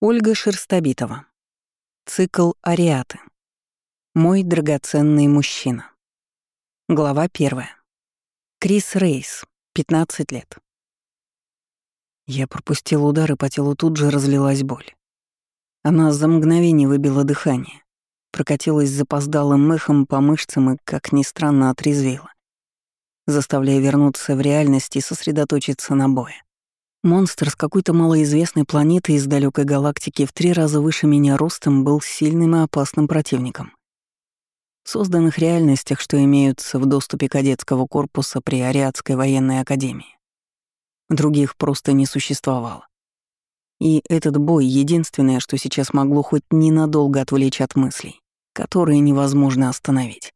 Ольга Шерстобитова. Цикл «Ариаты». Мой драгоценный мужчина. Глава первая. Крис Рейс, 15 лет. Я пропустил удар, и по телу тут же разлилась боль. Она за мгновение выбила дыхание, прокатилась запоздалым мехом по мышцам и, как ни странно, отрезвела, заставляя вернуться в реальность и сосредоточиться на бое. Монстр с какой-то малоизвестной планеты из далекой галактики в три раза выше меня ростом был сильным и опасным противником. В созданных реальностях, что имеются в доступе кадетского корпуса при Ариадской военной академии. Других просто не существовало. И этот бой — единственное, что сейчас могло хоть ненадолго отвлечь от мыслей, которые невозможно остановить.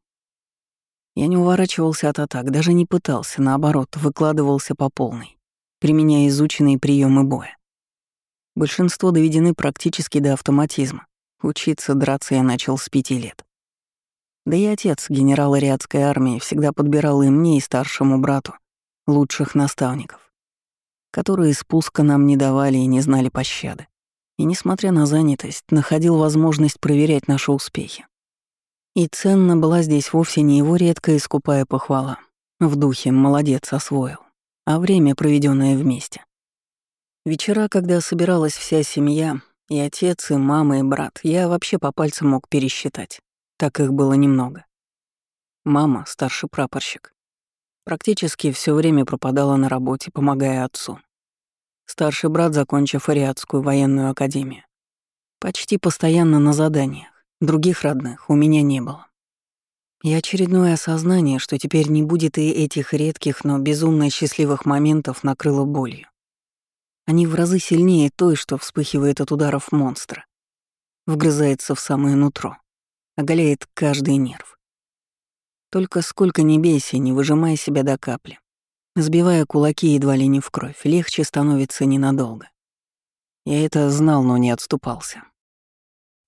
Я не уворачивался от атак, даже не пытался, наоборот, выкладывался по полной применяя изученные приемы боя. Большинство доведены практически до автоматизма. Учиться драться я начал с пяти лет. Да и отец, генерал Ариадской армии, всегда подбирал и мне, и старшему брату лучших наставников, которые спуска нам не давали и не знали пощады. И, несмотря на занятость, находил возможность проверять наши успехи. И ценно была здесь вовсе не его редкая и скупая похвала. В духе «молодец, освоил» а время, проведенное вместе. Вечера, когда собиралась вся семья, и отец, и мама, и брат, я вообще по пальцам мог пересчитать. Так их было немного. Мама, старший прапорщик, практически все время пропадала на работе, помогая отцу. Старший брат, закончив Ариадскую военную академию, почти постоянно на заданиях, других родных у меня не было. И очередное осознание, что теперь не будет и этих редких, но безумно счастливых моментов, накрыло болью. Они в разы сильнее той, что вспыхивает от ударов монстра. Вгрызается в самое нутро, оголяет каждый нерв. Только сколько ни бейся, не выжимая себя до капли. Сбивая кулаки едва ли не в кровь, легче становится ненадолго. Я это знал, но не отступался.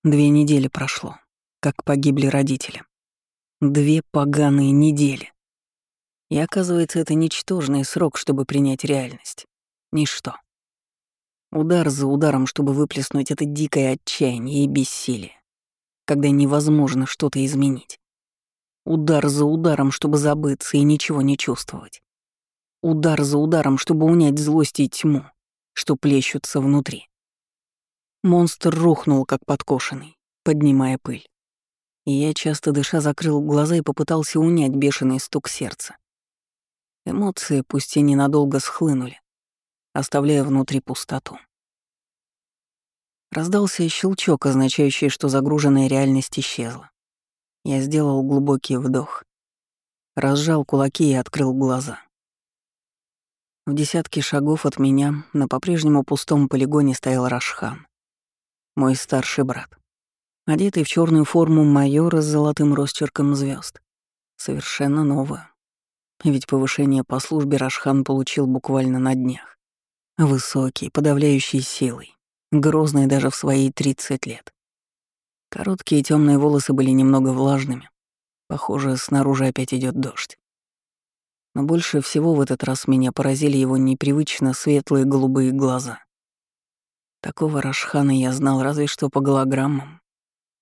Две недели прошло, как погибли родители. Две поганые недели. И оказывается, это ничтожный срок, чтобы принять реальность. Ничто. Удар за ударом, чтобы выплеснуть это дикое отчаяние и бессилие, когда невозможно что-то изменить. Удар за ударом, чтобы забыться и ничего не чувствовать. Удар за ударом, чтобы унять злость и тьму, что плещутся внутри. Монстр рухнул, как подкошенный, поднимая пыль и я, часто дыша, закрыл глаза и попытался унять бешеный стук сердца. Эмоции, пусть и ненадолго схлынули, оставляя внутри пустоту. Раздался щелчок, означающий, что загруженная реальность исчезла. Я сделал глубокий вдох, разжал кулаки и открыл глаза. В десятке шагов от меня на по-прежнему пустом полигоне стоял Рашхан, мой старший брат одетый в черную форму майора с золотым росчерком звезд, Совершенно новую. Ведь повышение по службе Рашхан получил буквально на днях. Высокий, подавляющий силой, грозный даже в свои 30 лет. Короткие темные волосы были немного влажными. Похоже, снаружи опять идет дождь. Но больше всего в этот раз меня поразили его непривычно светлые голубые глаза. Такого Рашхана я знал разве что по голограммам,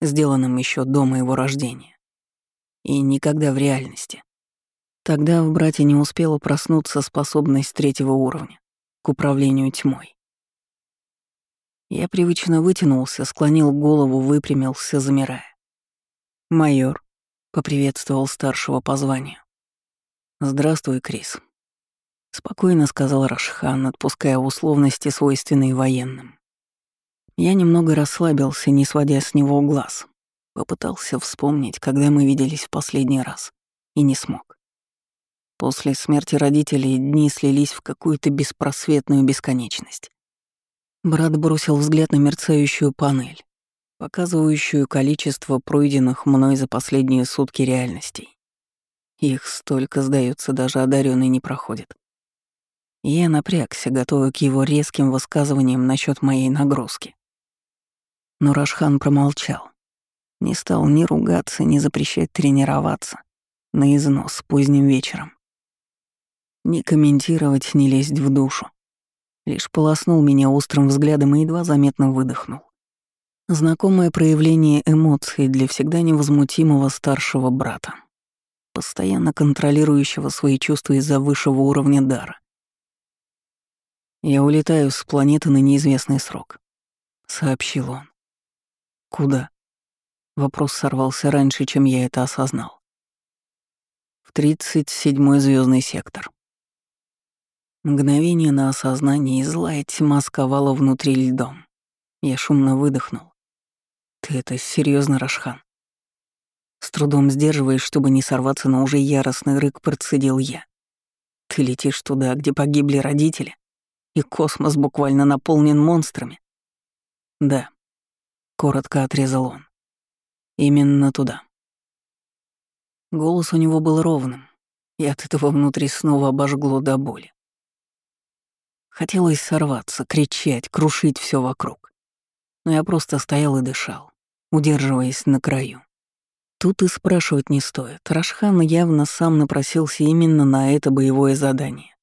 сделанным еще до моего рождения. И никогда в реальности. Тогда в брате не успела проснуться способность третьего уровня к управлению тьмой. Я привычно вытянулся, склонил голову, выпрямился, замирая. «Майор», — поприветствовал старшего по званию. «Здравствуй, Крис», — спокойно сказал Рашхан, отпуская условности, свойственные военным. Я немного расслабился, не сводя с него глаз. Попытался вспомнить, когда мы виделись в последний раз, и не смог. После смерти родителей дни слились в какую-то беспросветную бесконечность. Брат бросил взгляд на мерцающую панель, показывающую количество пройденных мной за последние сутки реальностей. Их столько, сдается, даже одаренный не проходит. Я напрягся, готовый к его резким высказываниям насчет моей нагрузки. Но Рашхан промолчал. Не стал ни ругаться, ни запрещать тренироваться на износ поздним вечером. Ни комментировать, ни лезть в душу. Лишь полоснул меня острым взглядом и едва заметно выдохнул. Знакомое проявление эмоций для всегда невозмутимого старшего брата, постоянно контролирующего свои чувства из-за высшего уровня дара. «Я улетаю с планеты на неизвестный срок», — сообщил он. «Куда?» Вопрос сорвался раньше, чем я это осознал. В 37-й звездный сектор. Мгновение на осознание, и злая тьма сковала внутри льдом. Я шумно выдохнул. «Ты это серьезно, Рашхан?» С трудом сдерживаясь, чтобы не сорваться на уже яростный рык, процедил я. «Ты летишь туда, где погибли родители, и космос буквально наполнен монстрами?» «Да», — коротко отрезал он. «Именно туда». Голос у него был ровным, и от этого внутри снова обожгло до боли. Хотелось сорваться, кричать, крушить все вокруг. Но я просто стоял и дышал, удерживаясь на краю. Тут и спрашивать не стоит. Рашхан явно сам напросился именно на это боевое задание.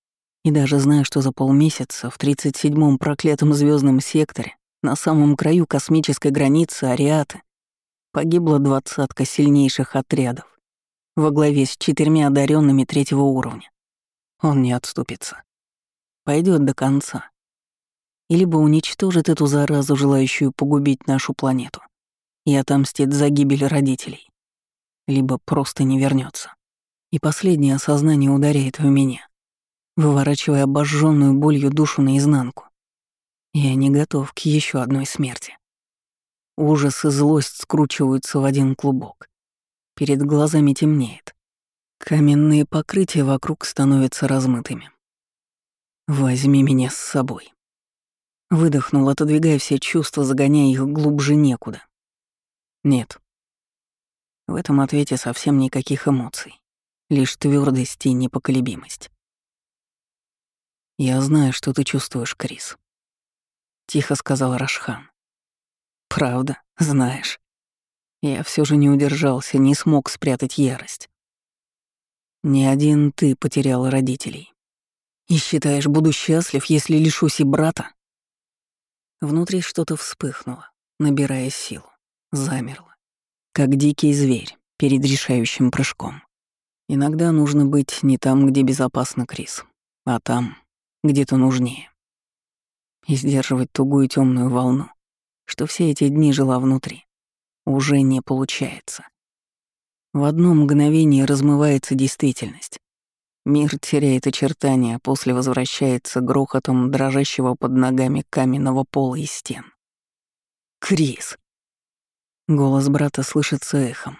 И даже зная, что за полмесяца в 37-м проклятом звездном секторе, на самом краю космической границы Ариаты, погибла двадцатка сильнейших отрядов во главе с четырьмя одаренными третьего уровня. Он не отступится пойдет до конца. Либо уничтожит эту заразу, желающую погубить нашу планету, и отомстит за гибель родителей, либо просто не вернется. И последнее осознание ударяет в меня, выворачивая обожженную болью душу наизнанку. Я не готов к еще одной смерти. Ужас и злость скручиваются в один клубок. Перед глазами темнеет. Каменные покрытия вокруг становятся размытыми. «Возьми меня с собой». Выдохнул, отодвигая все чувства, загоняя их глубже некуда. Нет. В этом ответе совсем никаких эмоций, лишь твердость и непоколебимость. «Я знаю, что ты чувствуешь, Крис», — тихо сказал Рашхан. «Правда, знаешь. Я все же не удержался, не смог спрятать ярость. Не один ты потерял родителей. И считаешь, буду счастлив, если лишусь и брата? Внутри что-то вспыхнуло, набирая силу, замерло, как дикий зверь перед решающим прыжком. Иногда нужно быть не там, где безопасно, Крис, а там, где-то нужнее. И сдерживать тугую темную волну, что все эти дни жила внутри, уже не получается. В одно мгновение размывается действительность, Мир теряет очертания, а после возвращается грохотом дрожащего под ногами каменного пола и стен. «Крис!» Голос брата слышится эхом,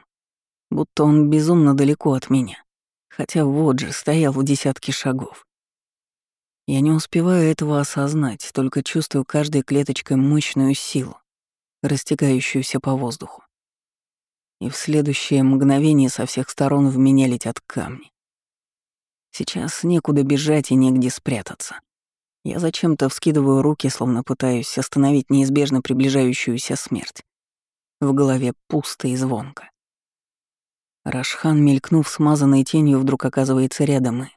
будто он безумно далеко от меня, хотя вот же стоял в десятке шагов. Я не успеваю этого осознать, только чувствую каждой клеточкой мощную силу, растекающуюся по воздуху. И в следующее мгновение со всех сторон в меня летят камни. Сейчас некуда бежать и негде спрятаться. Я зачем-то вскидываю руки, словно пытаюсь остановить неизбежно приближающуюся смерть. В голове пусто и звонко. Рашхан, мелькнув смазанной тенью, вдруг оказывается рядом и...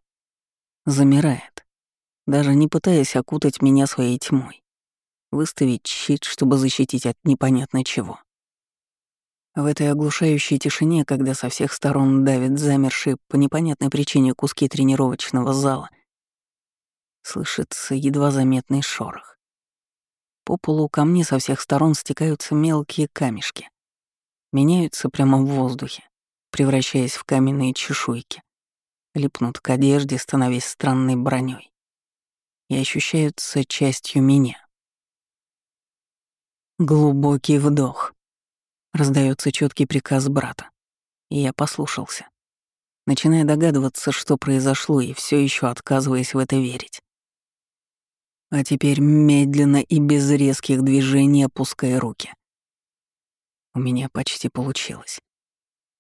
Замирает, даже не пытаясь окутать меня своей тьмой. Выставить щит, чтобы защитить от непонятно чего. В этой оглушающей тишине, когда со всех сторон давят замершие по непонятной причине куски тренировочного зала, слышится едва заметный шорох. По полу ко мне со всех сторон стекаются мелкие камешки. Меняются прямо в воздухе, превращаясь в каменные чешуйки. Липнут к одежде, становясь странной броней. И ощущаются частью меня. Глубокий вдох — Раздается четкий приказ брата. И я послушался, начиная догадываться, что произошло, и все еще отказываясь в это верить. А теперь медленно и без резких движений опуская руки. У меня почти получилось.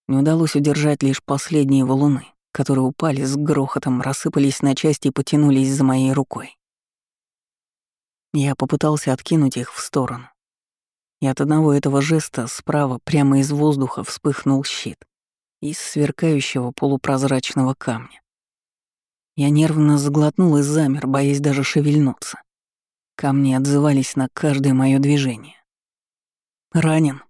Не удалось удержать лишь последние валуны, которые упали с грохотом, рассыпались на части и потянулись за моей рукой. Я попытался откинуть их в сторону, и от одного этого жеста справа прямо из воздуха вспыхнул щит из сверкающего полупрозрачного камня. Я нервно заглотнул и замер, боясь даже шевельнуться. Камни отзывались на каждое мое движение. «Ранен?»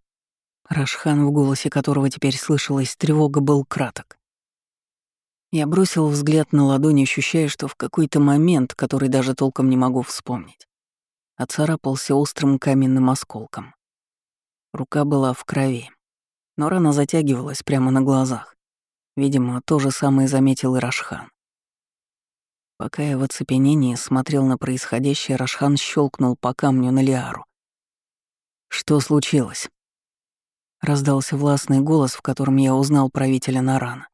Рашхан, в голосе которого теперь слышалась тревога, был краток. Я бросил взгляд на ладонь, ощущая, что в какой-то момент, который даже толком не могу вспомнить, оцарапался острым каменным осколком. Рука была в крови, но рана затягивалась прямо на глазах. Видимо, то же самое заметил и Рашхан. Пока я в оцепенении смотрел на происходящее, Рашхан щелкнул по камню на Лиару. «Что случилось?» Раздался властный голос, в котором я узнал правителя Нарана.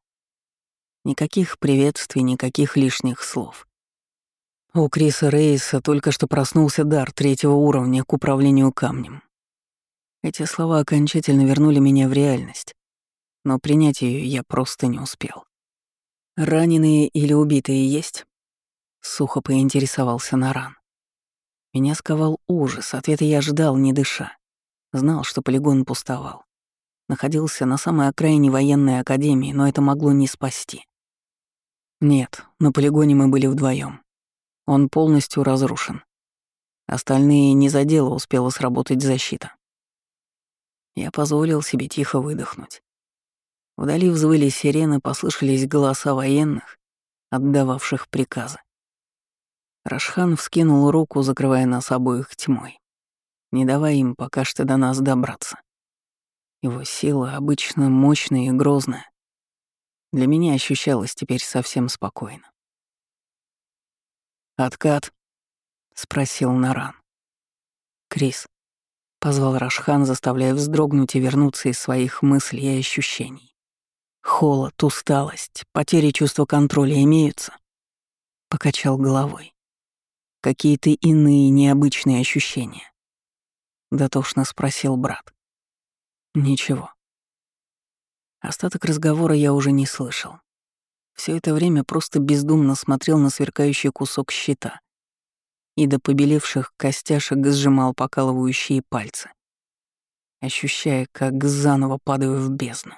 Никаких приветствий, никаких лишних слов. У Криса Рейса только что проснулся дар третьего уровня к управлению камнем. Эти слова окончательно вернули меня в реальность, но принять ее я просто не успел. «Раненые или убитые есть?» Сухо поинтересовался Наран. Меня сковал ужас, ответа я ждал, не дыша. Знал, что полигон пустовал. Находился на самой окраине военной академии, но это могло не спасти. Нет, на полигоне мы были вдвоем. Он полностью разрушен. Остальные не за дело успела сработать защита. Я позволил себе тихо выдохнуть. Вдали взвыли сирены, послышались голоса военных, отдававших приказы. Рашхан вскинул руку, закрывая нас обоих тьмой, не давая им пока что до нас добраться. Его сила, обычно мощная и грозная, для меня ощущалось теперь совсем спокойно. «Откат?» — спросил Наран. «Крис», — позвал Рашхан, заставляя вздрогнуть и вернуться из своих мыслей и ощущений. «Холод, усталость, потери чувства контроля имеются?» Покачал головой. «Какие-то иные необычные ощущения?» Дотошно спросил брат. «Ничего. Остаток разговора я уже не слышал. Все это время просто бездумно смотрел на сверкающий кусок щита и до побелевших костяшек сжимал покалывающие пальцы, ощущая, как заново падаю в бездну.